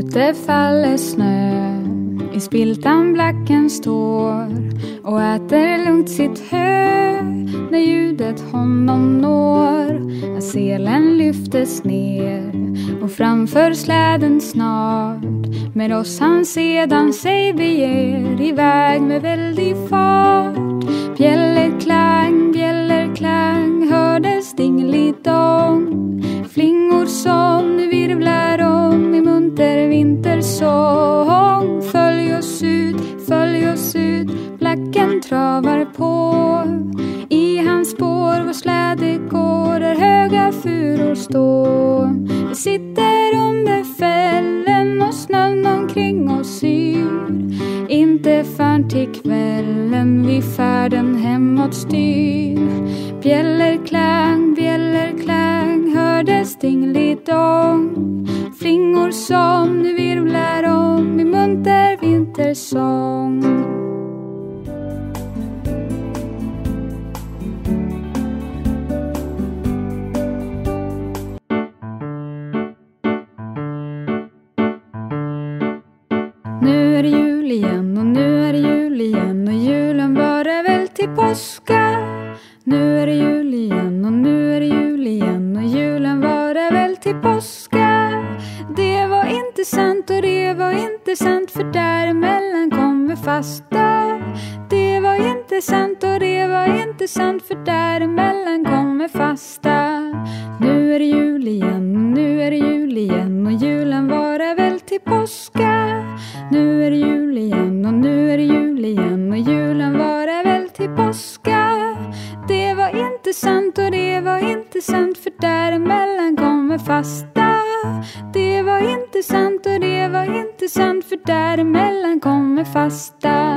Ute faller snö i spiltan blacken står och äter lugnt sitt hö när ljudet honom når. När selen lyftes ner och framför släden snart med oss han sedan sig beger iväg med väldig fart. Furor. Vi sitter under fällen och snön omkring oss yr. Inte förrän till kvällen vi färden hemåt styr. Bjällerklang, bjällerklang hördes dingelidong. Flingor som nu virvlar om i munter vintersång. Nu är det jul igen och nu är det jul igen och julen varar väl till påska. Det var inte sant och det var inte sant för däremellan kommer fasta. Det var inte sant och det var inte sant för däremellan kommer fasta. Nu är det jul igen och nu är det jul igen och julen varar väl till påska. Nu är det jul fasta. Det var inte sant och det var inte sant för däremellan kommer fasta.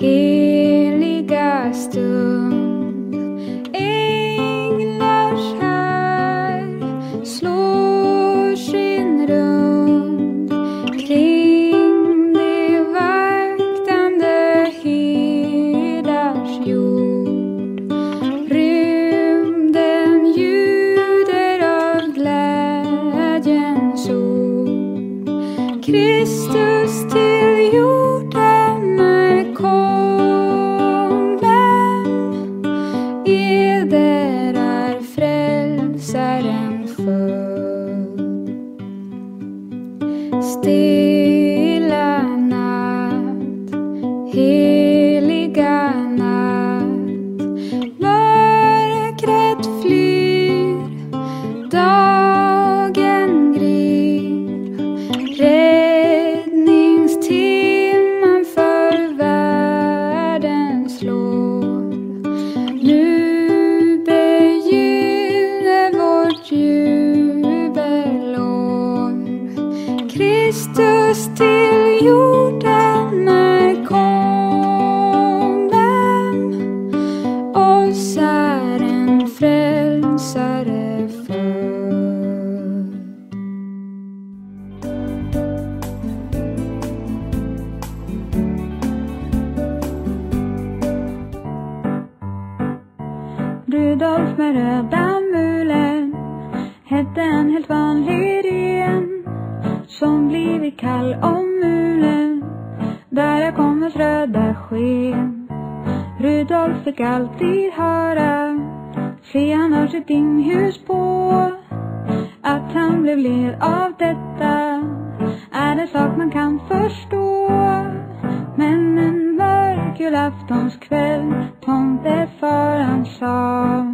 Heliga stund Änglars här slår sin rund kring de vaktande hirdars jord. Rymden ljuder av glädjens ord. Kristus med röda mulen hette en helt vanlig ren som blivit kall om mulen där jag kommer röda sken. Rudolf fick alltid höra se han har sitt inhus på Att han blev led av detta är en sak man kan förstå. Men en julaftonskväll tomtefar han sa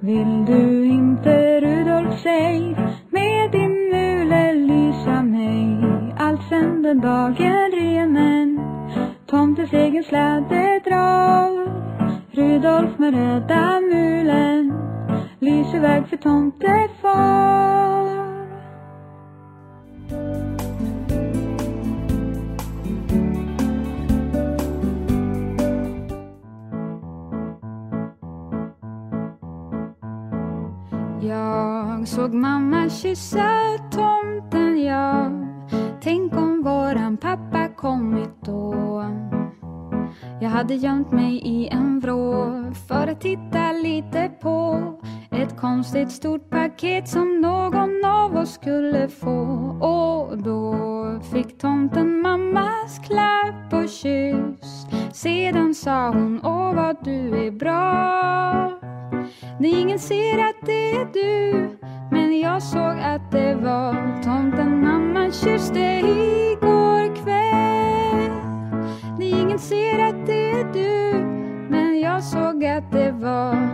Vill du inte Rudolf säg med din mule lysa mig? Allt sen den dagen renen tomtens egen släde drar. Rudolf med röda mulen lyser väg för tomtefar. Såg mamma kyssa tomten, ja. Tänk om våran pappa kommit då. Jag hade gömt mig i en vrå för att titta lite på. Ett konstigt stort paket som någon av oss skulle få. Och då fick tomten mammas klapp och kyss. Sedan sa hon, åh vad du är bra när ingen ser att det är du Men jag såg att det var tomten mamma kysste igår kväll. När ingen ser att det är du Men jag såg att det var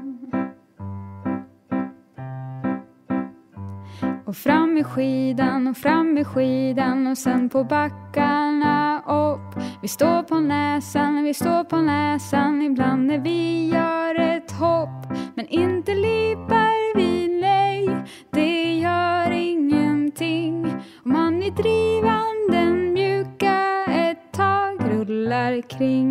Och fram med skidan och fram med skidan och sen på backarna upp. Vi står på näsan, vi står på näsan ibland när vi gör ett hopp. Men inte lipar vi, nej, det gör ingenting. Om man är drivanden mjuka ett tag rullar kring.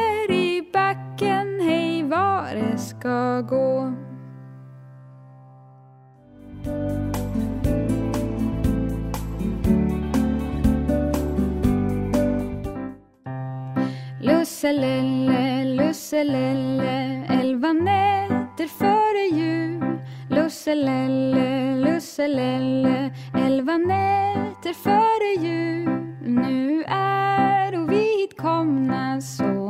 Lusselelle, lusselelle, elva nätter före jul. Lusselelle, lusselelle, elva nätter före jul. Nu är vi hitkomna så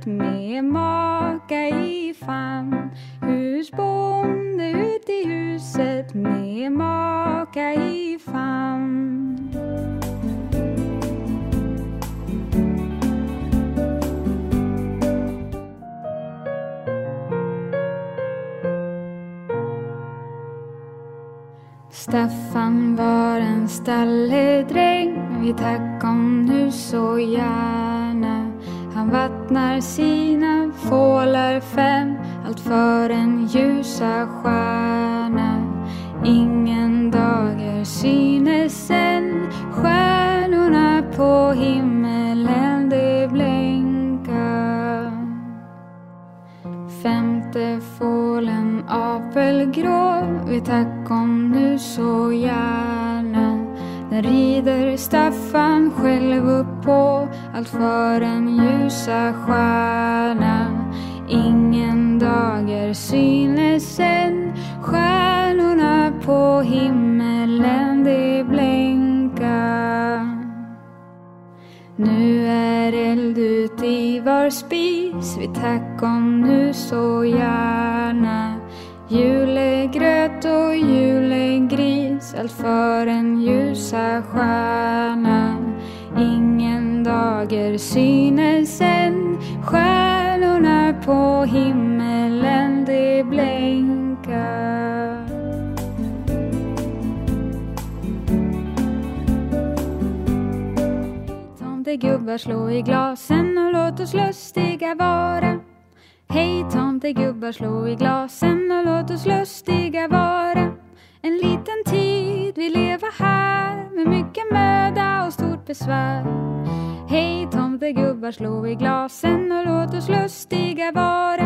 huset med maka i famn. Husbonde ut i huset med maka i famn. Staffan var en stalledräng vid Tackonhus nu så vattnar sina fålar fem, allt för en ljusa stjärna. Ingen dager synes än, stjärnorna på himmelen de blänka. Femte fålen apelgrå Vi tack om nu så gärna. Den rider Staffan själv upp på allt för en ljusa stjärna. Ingen dager synes än, stjärnorna på himmelen de blänka. Nu är ut i var spis. Vi tack om nu så gärna. Julegröt och julegris, allt för en ljusa stjärna dager synes än, stjärnorna på himmelen de blänka Tomtegubbar slå i glasen och låt oss lustiga vara. Hej tomtegubbar slå i glasen och låt oss lustiga vara. En liten tid vi leva här med mycket möda och stort besvär. Hej tomtegubbar slå i glasen och låt oss lustiga vara.